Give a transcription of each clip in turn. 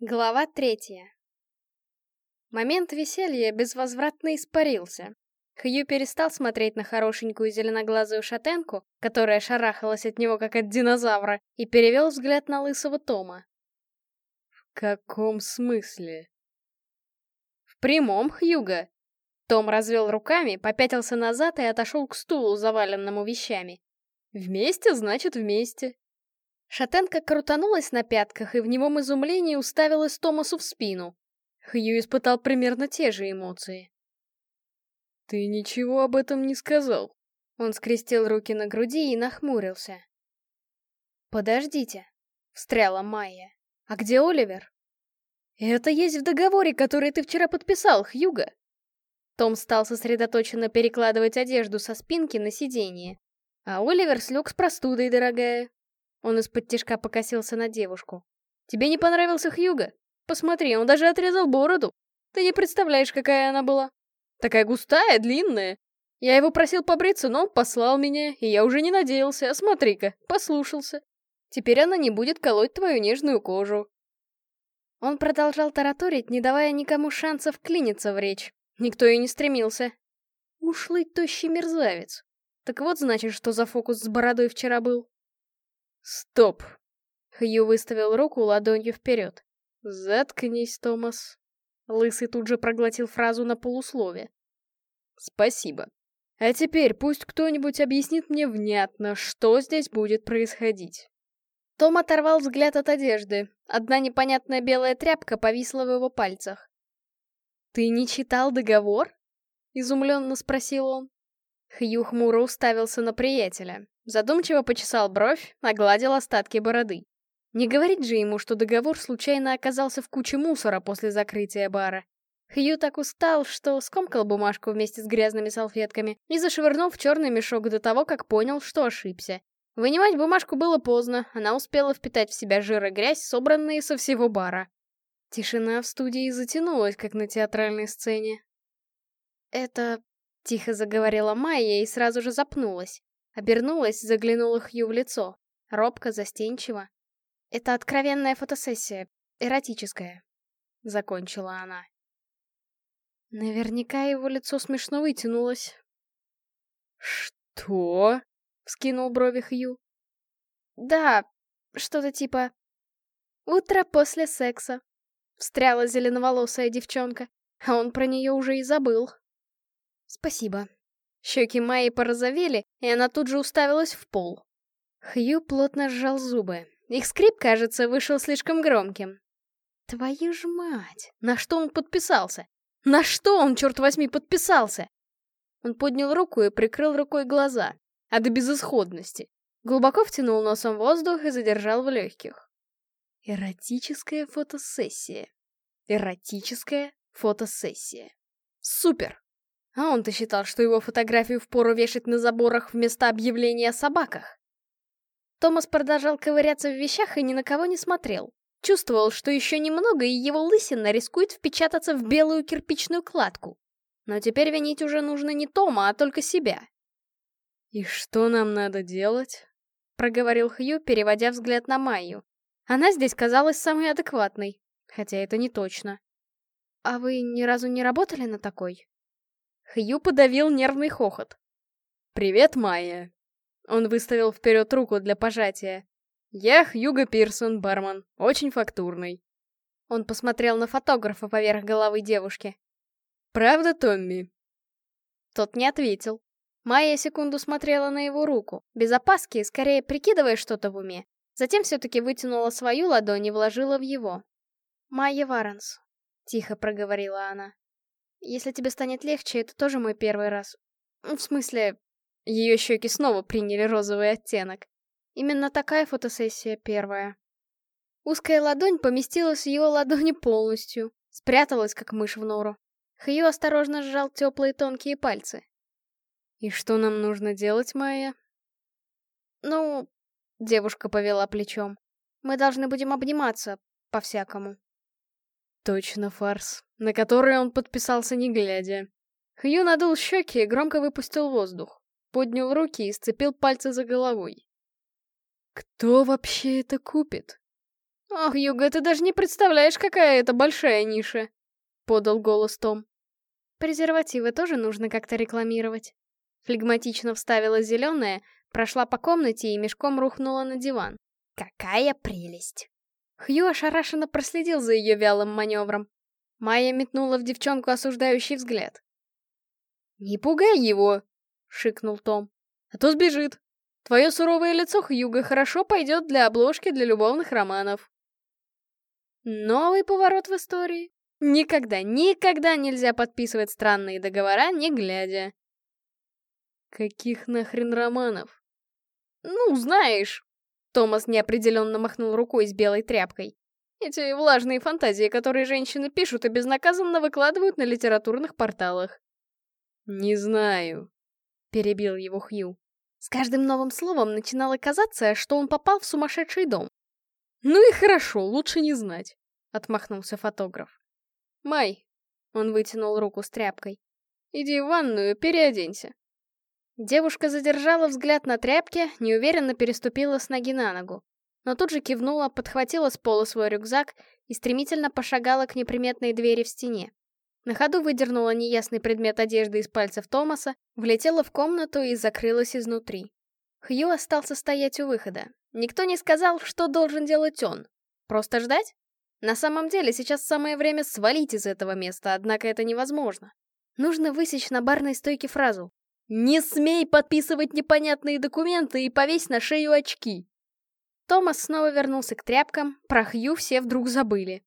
Глава третья. Момент веселья безвозвратно испарился. Хью перестал смотреть на хорошенькую зеленоглазую шатенку, которая шарахалась от него как от динозавра, и перевел взгляд на лысого Тома. «В каком смысле?» «В прямом, Хьюга!» Том развел руками, попятился назад и отошел к стулу, заваленному вещами. «Вместе, значит, вместе. Шатенка крутанулась на пятках и в немом изумлении уставилась Томасу в спину. Хью испытал примерно те же эмоции. «Ты ничего об этом не сказал». Он скрестил руки на груди и нахмурился. «Подождите», — встряла Майя. «А где Оливер?» «Это есть в договоре, который ты вчера подписал, Хьюга». Том стал сосредоточенно перекладывать одежду со спинки на сиденье. «А Оливер слег с простудой, дорогая. Он из-под тишка покосился на девушку. «Тебе не понравился Хьюга? Посмотри, он даже отрезал бороду. Ты не представляешь, какая она была. Такая густая, длинная. Я его просил побриться, но он послал меня, и я уже не надеялся. А смотри-ка, послушался. Теперь она не будет колоть твою нежную кожу». Он продолжал тараторить, не давая никому шансов клиниться в речь. Никто и не стремился. Ушлый тощий мерзавец. Так вот, значит, что за фокус с бородой вчера был. «Стоп!» Хью выставил руку ладонью вперед. «Заткнись, Томас!» Лысый тут же проглотил фразу на полуслове. «Спасибо. А теперь пусть кто-нибудь объяснит мне внятно, что здесь будет происходить». Том оторвал взгляд от одежды. Одна непонятная белая тряпка повисла в его пальцах. «Ты не читал договор?» — изумленно спросил он. Хью хмуро уставился на приятеля. Задумчиво почесал бровь, огладил остатки бороды. Не говорить же ему, что договор случайно оказался в куче мусора после закрытия бара. Хью так устал, что скомкал бумажку вместе с грязными салфетками и зашвырнул в черный мешок до того, как понял, что ошибся. Вынимать бумажку было поздно, она успела впитать в себя жир и грязь, собранные со всего бара. Тишина в студии затянулась, как на театральной сцене. «Это...» — тихо заговорила Майя и сразу же запнулась. Обернулась, заглянула Хью в лицо. Робко, застенчиво. «Это откровенная фотосессия. Эротическая», — закончила она. Наверняка его лицо смешно вытянулось. «Что?» — вскинул брови Хью. «Да, что-то типа... Утро после секса», — встряла зеленоволосая девчонка, а он про нее уже и забыл. «Спасибо», Щеки Майи порозовели, и она тут же уставилась в пол. Хью плотно сжал зубы. Их скрип, кажется, вышел слишком громким. Твою ж мать! На что он подписался? На что он, черт возьми, подписался? Он поднял руку и прикрыл рукой глаза. А до безысходности. Глубоко втянул носом воздух и задержал в легких. Эротическая фотосессия. Эротическая фотосессия. Супер! А он-то считал, что его фотографию впору вешать на заборах вместо объявления о собаках. Томас продолжал ковыряться в вещах и ни на кого не смотрел. Чувствовал, что еще немного, и его лысина рискует впечататься в белую кирпичную кладку. Но теперь винить уже нужно не Тома, а только себя. «И что нам надо делать?» — проговорил Хью, переводя взгляд на Майю. Она здесь казалась самой адекватной, хотя это не точно. «А вы ни разу не работали на такой?» Хью подавил нервный хохот. «Привет, Майя!» Он выставил вперед руку для пожатия. «Я Хьюго Пирсон, бармен, очень фактурный». Он посмотрел на фотографа поверх головы девушки. «Правда, Томми?» Тот не ответил. Майя секунду смотрела на его руку, без опаски, скорее прикидывая что-то в уме. Затем все-таки вытянула свою ладонь и вложила в его. «Майя Варанс», — тихо проговорила она. Если тебе станет легче, это тоже мой первый раз. В смысле, ее щеки снова приняли розовый оттенок. Именно такая фотосессия первая. Узкая ладонь поместилась в его ладони полностью, спряталась, как мышь в нору. Хью осторожно сжал теплые тонкие пальцы. «И что нам нужно делать, Майя?» «Ну...» — девушка повела плечом. «Мы должны будем обниматься, по-всякому». Точно фарс, на который он подписался не глядя. Хью надул щеки и громко выпустил воздух. Поднял руки и сцепил пальцы за головой. Кто вообще это купит? «Ох, Юга, ты даже не представляешь, какая это большая ниша!» — подал голос Том. «Презервативы тоже нужно как-то рекламировать». Флегматично вставила зеленая, прошла по комнате и мешком рухнула на диван. «Какая прелесть!» Хью ошарашенно проследил за ее вялым маневром. Майя метнула в девчонку осуждающий взгляд. «Не пугай его!» — шикнул Том. «А то сбежит. Твое суровое лицо, Хьюго, хорошо пойдет для обложки для любовных романов». Новый поворот в истории. Никогда, никогда нельзя подписывать странные договора, не глядя. Каких нахрен романов? Ну, знаешь. Томас неопределенно махнул рукой с белой тряпкой. Эти влажные фантазии, которые женщины пишут и безнаказанно выкладывают на литературных порталах. «Не знаю», — перебил его Хью. С каждым новым словом начинало казаться, что он попал в сумасшедший дом. «Ну и хорошо, лучше не знать», — отмахнулся фотограф. «Май», — он вытянул руку с тряпкой, — «иди в ванную, переоденься». Девушка задержала взгляд на тряпке, неуверенно переступила с ноги на ногу. Но тут же кивнула, подхватила с пола свой рюкзак и стремительно пошагала к неприметной двери в стене. На ходу выдернула неясный предмет одежды из пальцев Томаса, влетела в комнату и закрылась изнутри. Хью остался стоять у выхода. Никто не сказал, что должен делать он. Просто ждать? На самом деле, сейчас самое время свалить из этого места, однако это невозможно. Нужно высечь на барной стойке фразу «Не смей подписывать непонятные документы и повесь на шею очки!» Томас снова вернулся к тряпкам, про Хью все вдруг забыли.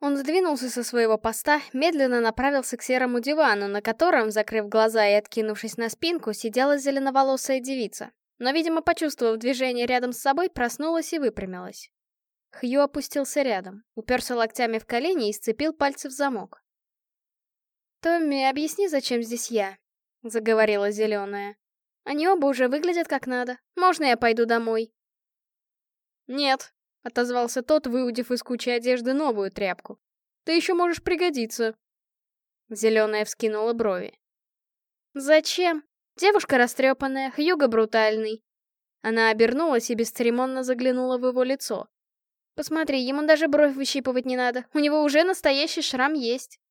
Он сдвинулся со своего поста, медленно направился к серому дивану, на котором, закрыв глаза и откинувшись на спинку, сидела зеленоволосая девица. Но, видимо, почувствовав движение рядом с собой, проснулась и выпрямилась. Хью опустился рядом, уперся локтями в колени и сцепил пальцы в замок. «Томми, объясни, зачем здесь я?» — заговорила зеленая. «Они оба уже выглядят как надо. Можно я пойду домой?» «Нет», — отозвался тот, выудив из кучи одежды новую тряпку. «Ты еще можешь пригодиться». Зеленая вскинула брови. «Зачем? Девушка растрепанная, Хьюго брутальный». Она обернулась и бесцеремонно заглянула в его лицо. «Посмотри, ему даже бровь выщипывать не надо, у него уже настоящий шрам есть».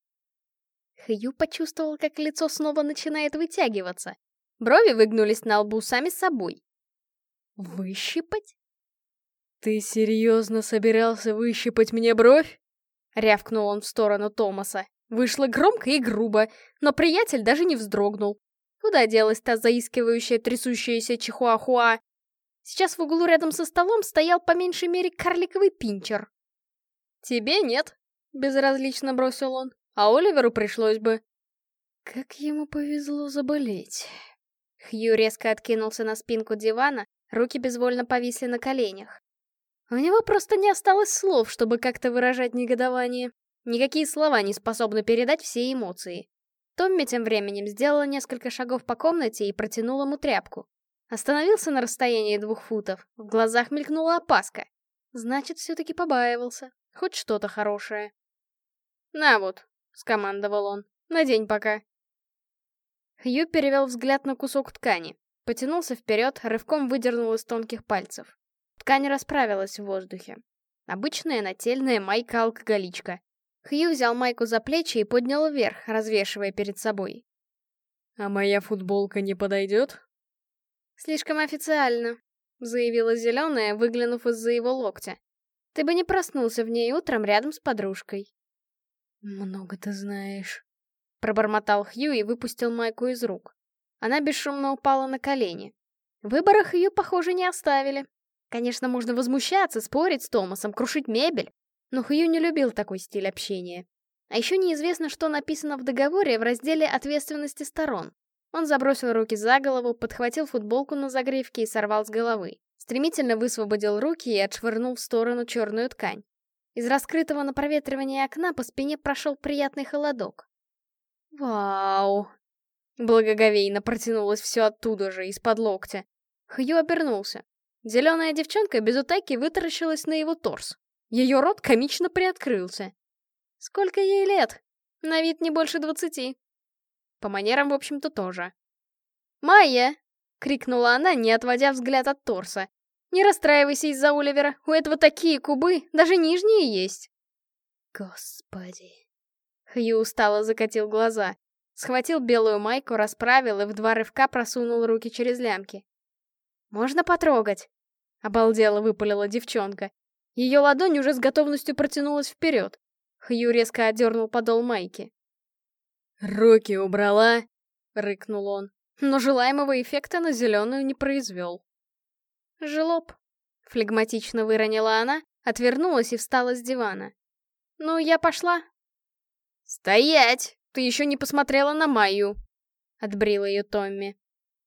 Хью почувствовал, как лицо снова начинает вытягиваться. Брови выгнулись на лбу сами собой. «Выщипать?» «Ты серьезно собирался выщипать мне бровь?» Рявкнул он в сторону Томаса. Вышло громко и грубо, но приятель даже не вздрогнул. Куда делась та заискивающая, трясущаяся чихуахуа? Сейчас в углу рядом со столом стоял по меньшей мере карликовый пинчер. «Тебе нет», — безразлично бросил он, — «а Оливеру пришлось бы». Как ему повезло заболеть. Хью резко откинулся на спинку дивана, руки безвольно повисли на коленях. У него просто не осталось слов, чтобы как-то выражать негодование. Никакие слова не способны передать все эмоции. Томми тем временем сделала несколько шагов по комнате и протянула ему тряпку. Остановился на расстоянии двух футов, в глазах мелькнула опаска. Значит, все-таки побаивался. Хоть что-то хорошее. «На вот», — скомандовал он, — «надень пока». Хью перевел взгляд на кусок ткани, потянулся вперед, рывком выдернул из тонких пальцев. Ткань расправилась в воздухе. Обычная нательная майка-алкоголичка. Хью взял майку за плечи и поднял вверх, развешивая перед собой. «А моя футболка не подойдет?» «Слишком официально», — заявила Зеленая, выглянув из-за его локтя. «Ты бы не проснулся в ней утром рядом с подружкой». «Много ты знаешь», — пробормотал Хью и выпустил майку из рук. Она бесшумно упала на колени. Выбора Хью, похоже, не оставили. Конечно, можно возмущаться, спорить с Томасом, крушить мебель, но Хью не любил такой стиль общения. А еще неизвестно, что написано в договоре в разделе ответственности сторон. Он забросил руки за голову, подхватил футболку на загривке и сорвал с головы. Стремительно высвободил руки и отшвырнул в сторону черную ткань. Из раскрытого на проветривание окна по спине прошел приятный холодок. «Вау!» Благоговейно протянулось все оттуда же, из-под локтя. Хью обернулся. Зеленая девчонка без утайки вытаращилась на его торс. Ее рот комично приоткрылся. Сколько ей лет? На вид не больше двадцати. По манерам, в общем-то, тоже. «Майя!» — крикнула она, не отводя взгляд от торса. Не расстраивайся из-за Оливера, у этого такие кубы, даже нижние есть. Господи. Хью устало закатил глаза. Схватил белую майку, расправил и в два рывка просунул руки через лямки. «Можно потрогать?» — обалдела выпалила девчонка. Ее ладонь уже с готовностью протянулась вперед. Хью резко отдернул подол майки. «Руки убрала!» — рыкнул он, но желаемого эффекта на зеленую не произвел. «Жлоб!» — флегматично выронила она, отвернулась и встала с дивана. «Ну, я пошла». «Стоять! Ты еще не посмотрела на Майю!» — отбрила ее Томми.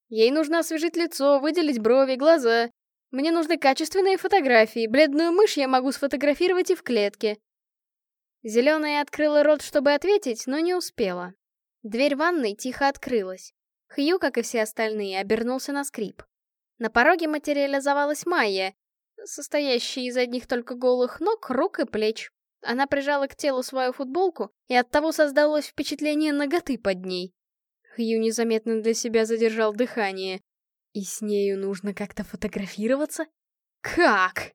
«Ей нужно освежить лицо, выделить брови, глаза. Мне нужны качественные фотографии. Бледную мышь я могу сфотографировать и в клетке». Зеленая открыла рот, чтобы ответить, но не успела. Дверь ванной тихо открылась. Хью, как и все остальные, обернулся на скрип. На пороге материализовалась Майя, состоящая из одних только голых ног, рук и плеч. Она прижала к телу свою футболку, и оттого создалось впечатление ноготы под ней. Хью незаметно для себя задержал дыхание. И с нею нужно как-то фотографироваться? Как?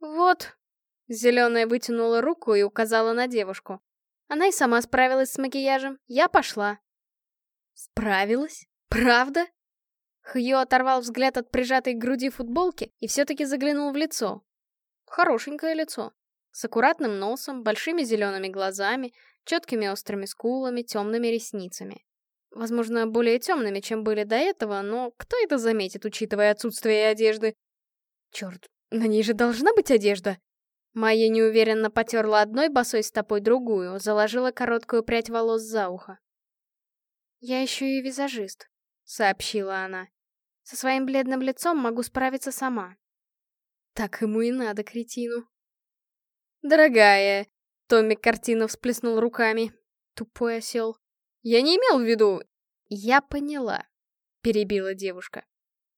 Вот. Зеленая вытянула руку и указала на девушку. Она и сама справилась с макияжем. Я пошла. Справилась? Правда? Хью оторвал взгляд от прижатой к груди футболки и все-таки заглянул в лицо. Хорошенькое лицо. С аккуратным носом, большими зелеными глазами, четкими острыми скулами, темными ресницами. Возможно, более темными, чем были до этого, но кто это заметит, учитывая отсутствие одежды? Черт, на ней же должна быть одежда. Майя неуверенно потерла одной босой стопой другую, заложила короткую прядь волос за ухо. «Я еще и визажист», — сообщила она. Со своим бледным лицом могу справиться сама. Так ему и надо, кретину. Дорогая, Томми картина всплеснул руками. Тупой осел. Я не имел в виду... Я поняла, перебила девушка.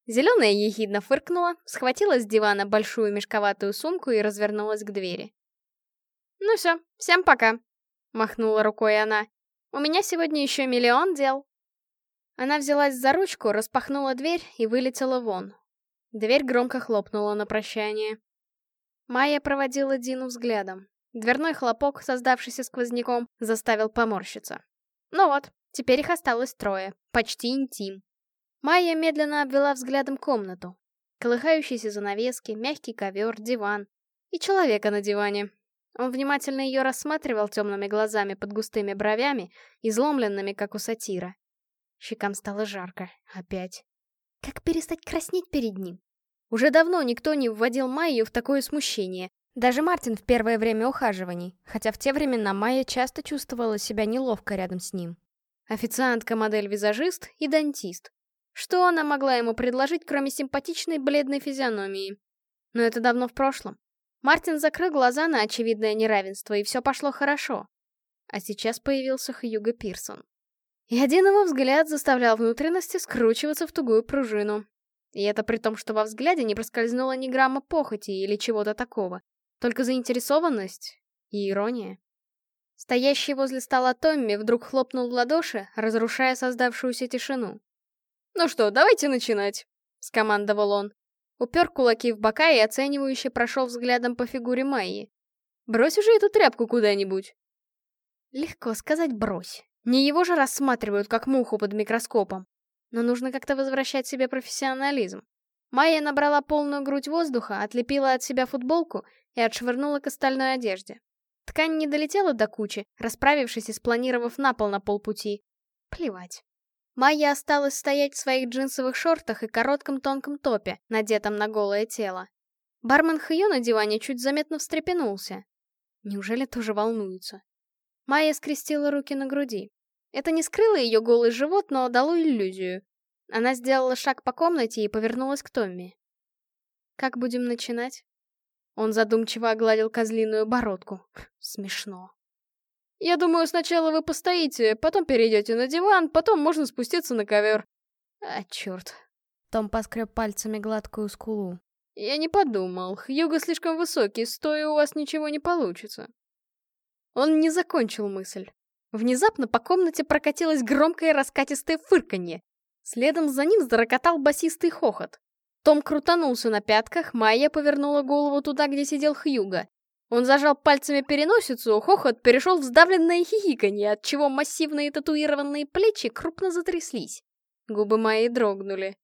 Зеленая ехидно фыркнула, схватила с дивана большую мешковатую сумку и развернулась к двери. «Ну все, всем пока», — махнула рукой она. «У меня сегодня еще миллион дел». Она взялась за ручку, распахнула дверь и вылетела вон. Дверь громко хлопнула на прощание. Майя проводила Дину взглядом. Дверной хлопок, создавшийся сквозняком, заставил поморщиться. Ну вот, теперь их осталось трое. Почти интим. Майя медленно обвела взглядом комнату. Колыхающиеся занавески, мягкий ковер, диван. И человека на диване. Он внимательно ее рассматривал темными глазами под густыми бровями, изломленными, как у сатира. Щекам стало жарко. Опять. Как перестать краснеть перед ним? Уже давно никто не вводил Майю в такое смущение. Даже Мартин в первое время ухаживаний, хотя в те времена Майя часто чувствовала себя неловко рядом с ним. Официантка, модель-визажист и дантист. Что она могла ему предложить, кроме симпатичной бледной физиономии? Но это давно в прошлом. Мартин закрыл глаза на очевидное неравенство, и все пошло хорошо. А сейчас появился Хьюго Пирсон. И один его взгляд заставлял внутренности скручиваться в тугую пружину. И это при том, что во взгляде не проскользнуло ни грамма похоти или чего-то такого, только заинтересованность и ирония. Стоящий возле стола Томми вдруг хлопнул в ладоши, разрушая создавшуюся тишину. «Ну что, давайте начинать», — скомандовал он. Упер кулаки в бока и оценивающе прошел взглядом по фигуре Майи. «Брось уже эту тряпку куда-нибудь». Легко сказать «брось». Не его же рассматривают как муху под микроскопом. Но нужно как-то возвращать себе профессионализм. Майя набрала полную грудь воздуха, отлепила от себя футболку и отшвырнула к остальной одежде. Ткань не долетела до кучи, расправившись и спланировав на пол на полпути. Плевать. Майя осталась стоять в своих джинсовых шортах и коротком тонком топе, надетом на голое тело. Бармен Хью на диване чуть заметно встрепенулся. Неужели тоже волнуется? Майя скрестила руки на груди. Это не скрыло ее голый живот, но дало иллюзию. Она сделала шаг по комнате и повернулась к Томми. «Как будем начинать?» Он задумчиво огладил козлиную бородку. Смешно. «Я думаю, сначала вы постоите, потом перейдете на диван, потом можно спуститься на ковер». «А, черт». Том поскреб пальцами гладкую скулу. «Я не подумал. Хьюго слишком высокий, стоя у вас ничего не получится». Он не закончил мысль. Внезапно по комнате прокатилось громкое раскатистое фырканье. Следом за ним зарокотал басистый хохот. Том крутанулся на пятках, Майя повернула голову туда, где сидел Хьюга. Он зажал пальцами переносицу, хохот перешел в сдавленное хихиканье, отчего массивные татуированные плечи крупно затряслись. Губы Майи дрогнули.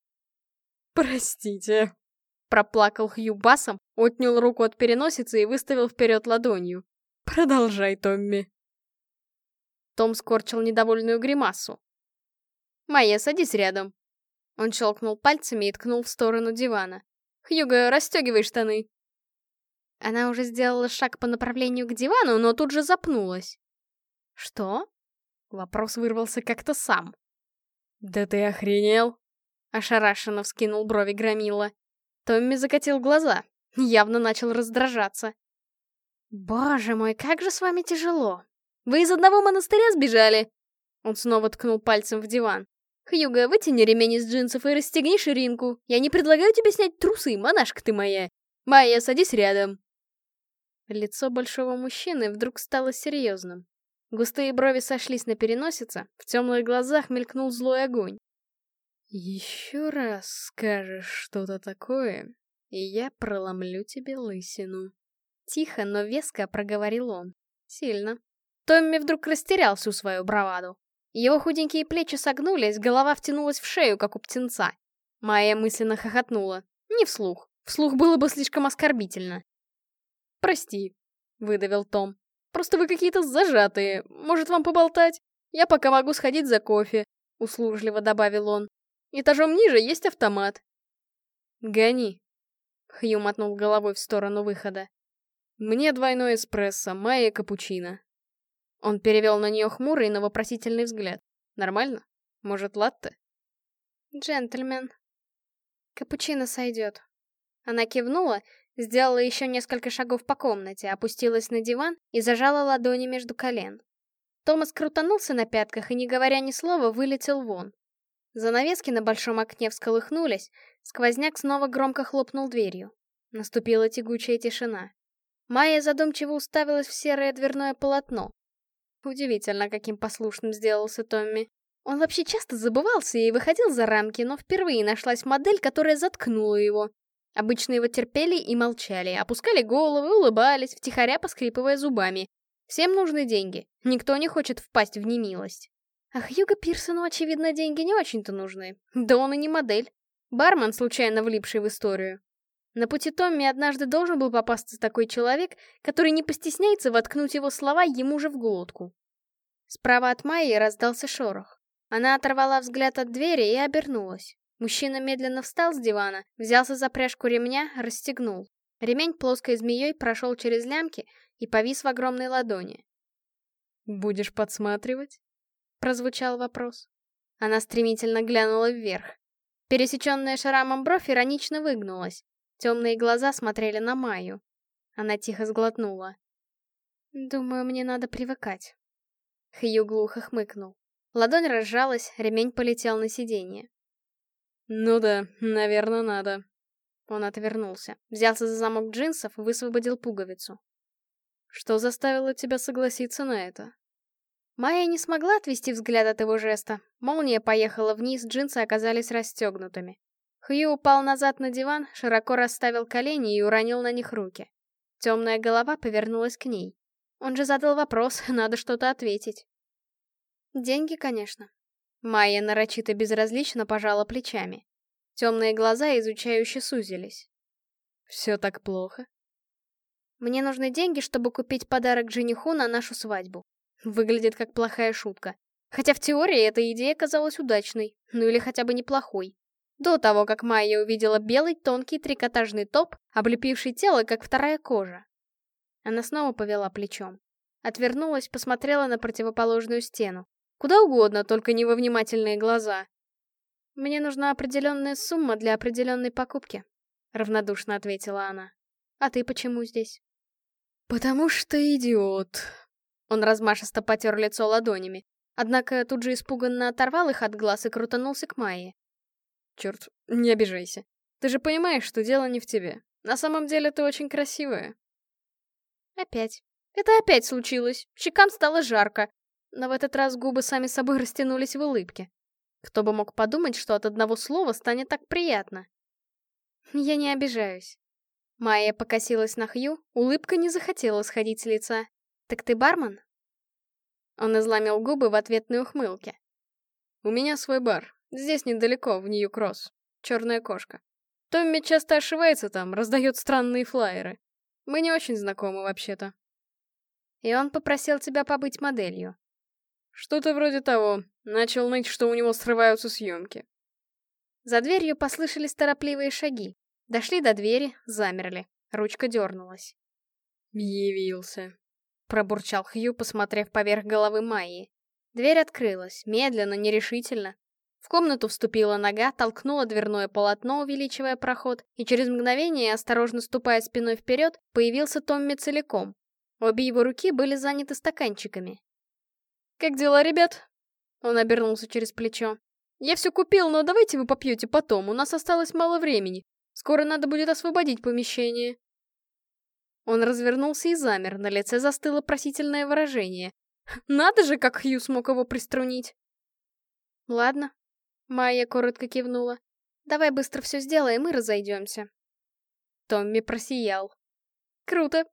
«Простите», — проплакал Хью басом, отнял руку от переносицы и выставил вперед ладонью. «Продолжай, Томми». Том скорчил недовольную гримасу. «Майя, садись рядом». Он щелкнул пальцами и ткнул в сторону дивана. «Хьюго, расстегивай штаны». Она уже сделала шаг по направлению к дивану, но тут же запнулась. «Что?» Вопрос вырвался как-то сам. «Да ты охренел?» Ошарашенно вскинул брови Громила. Томми закатил глаза, явно начал раздражаться. «Боже мой, как же с вами тяжело! Вы из одного монастыря сбежали?» Он снова ткнул пальцем в диван. «Хьюго, вытяни ремень из джинсов и расстегни ширинку. Я не предлагаю тебе снять трусы, монашка ты моя. Майя, садись рядом». Лицо большого мужчины вдруг стало серьезным. Густые брови сошлись на переносице, в темных глазах мелькнул злой огонь. «Еще раз скажешь что-то такое, и я проломлю тебе лысину». Тихо, но веско проговорил он. Сильно. Томми вдруг растерял всю свою браваду. Его худенькие плечи согнулись, голова втянулась в шею, как у птенца. Майя мысленно хохотнула. Не вслух. Вслух было бы слишком оскорбительно. «Прости», — выдавил Том. «Просто вы какие-то зажатые. Может, вам поболтать? Я пока могу сходить за кофе», — услужливо добавил он. «Этажом ниже есть автомат». «Гони», — Хью мотнул головой в сторону выхода. «Мне двойной эспрессо, Майя капучино». Он перевел на нее хмурый, но вопросительный взгляд. «Нормально? Может, латте?» «Джентльмен». «Капучино сойдет». Она кивнула, сделала еще несколько шагов по комнате, опустилась на диван и зажала ладони между колен. Томас крутанулся на пятках и, не говоря ни слова, вылетел вон. Занавески на большом окне всколыхнулись, сквозняк снова громко хлопнул дверью. Наступила тягучая тишина. Майя задумчиво уставилась в серое дверное полотно. Удивительно, каким послушным сделался Томми. Он вообще часто забывался и выходил за рамки, но впервые нашлась модель, которая заткнула его. Обычно его терпели и молчали, опускали головы, улыбались, втихаря поскрипывая зубами. Всем нужны деньги, никто не хочет впасть в немилость. А Хьюго Пирсону, очевидно, деньги не очень-то нужны. Да он и не модель. Бармен, случайно влипший в историю. На пути Томми однажды должен был попасться такой человек, который не постесняется воткнуть его слова ему же в глотку. Справа от Майи раздался шорох. Она оторвала взгляд от двери и обернулась. Мужчина медленно встал с дивана, взялся за пряжку ремня, расстегнул. Ремень плоской змеей прошел через лямки и повис в огромной ладони. «Будешь подсматривать?» — прозвучал вопрос. Она стремительно глянула вверх. Пересеченная шрамом бровь иронично выгнулась. Темные глаза смотрели на Майю. Она тихо сглотнула. «Думаю, мне надо привыкать». Хью глухо хмыкнул. Ладонь разжалась, ремень полетел на сиденье. «Ну да, наверное, надо». Он отвернулся, взялся за замок джинсов высвободил пуговицу. «Что заставило тебя согласиться на это?» Майя не смогла отвести взгляд от его жеста. Молния поехала вниз, джинсы оказались расстегнутыми. Хью упал назад на диван, широко расставил колени и уронил на них руки. Темная голова повернулась к ней. Он же задал вопрос, надо что-то ответить. Деньги, конечно. Майя нарочито безразлично пожала плечами. Темные глаза изучающе сузились. Все так плохо? Мне нужны деньги, чтобы купить подарок жениху на нашу свадьбу. Выглядит как плохая шутка. Хотя в теории эта идея казалась удачной, ну или хотя бы неплохой. До того, как Майя увидела белый тонкий трикотажный топ, облепивший тело, как вторая кожа. Она снова повела плечом. Отвернулась, посмотрела на противоположную стену. Куда угодно, только не во внимательные глаза. «Мне нужна определенная сумма для определенной покупки», — равнодушно ответила она. «А ты почему здесь?» «Потому что идиот». Он размашисто потер лицо ладонями, однако тут же испуганно оторвал их от глаз и крутанулся к Майе. Черт, не обижайся. Ты же понимаешь, что дело не в тебе. На самом деле ты очень красивая. Опять. Это опять случилось. Щекам стало жарко. Но в этот раз губы сами собой растянулись в улыбке. Кто бы мог подумать, что от одного слова станет так приятно. Я не обижаюсь. Майя покосилась на Хью, улыбка не захотела сходить с лица. «Так ты бармен?» Он изломил губы в ответной ухмылке. «У меня свой бар. Здесь недалеко, в Нью-Кросс. Черная кошка. Томми часто ошивается там, раздает странные флаеры. Мы не очень знакомы вообще-то». «И он попросил тебя побыть моделью?» «Что-то вроде того. Начал ныть, что у него срываются съемки». За дверью послышались торопливые шаги. Дошли до двери, замерли. Ручка дернулась. «Явился», — пробурчал Хью, посмотрев поверх головы Майи. Дверь открылась, медленно, нерешительно. В комнату вступила нога, толкнула дверное полотно, увеличивая проход, и через мгновение, осторожно ступая спиной вперед, появился Томми целиком. Обе его руки были заняты стаканчиками. «Как дела, ребят?» Он обернулся через плечо. «Я все купил, но давайте вы попьете потом, у нас осталось мало времени. Скоро надо будет освободить помещение». Он развернулся и замер, на лице застыло просительное выражение. «Надо же, как Хью смог его приструнить!» «Ладно», — Майя коротко кивнула. «Давай быстро все сделаем и разойдемся». Томми просиял. «Круто!»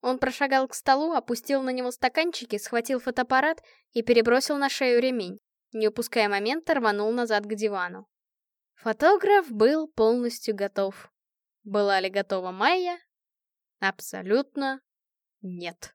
Он прошагал к столу, опустил на него стаканчики, схватил фотоаппарат и перебросил на шею ремень. Не упуская момента, рванул назад к дивану. Фотограф был полностью готов. Была ли готова Майя? Абсолютно нет.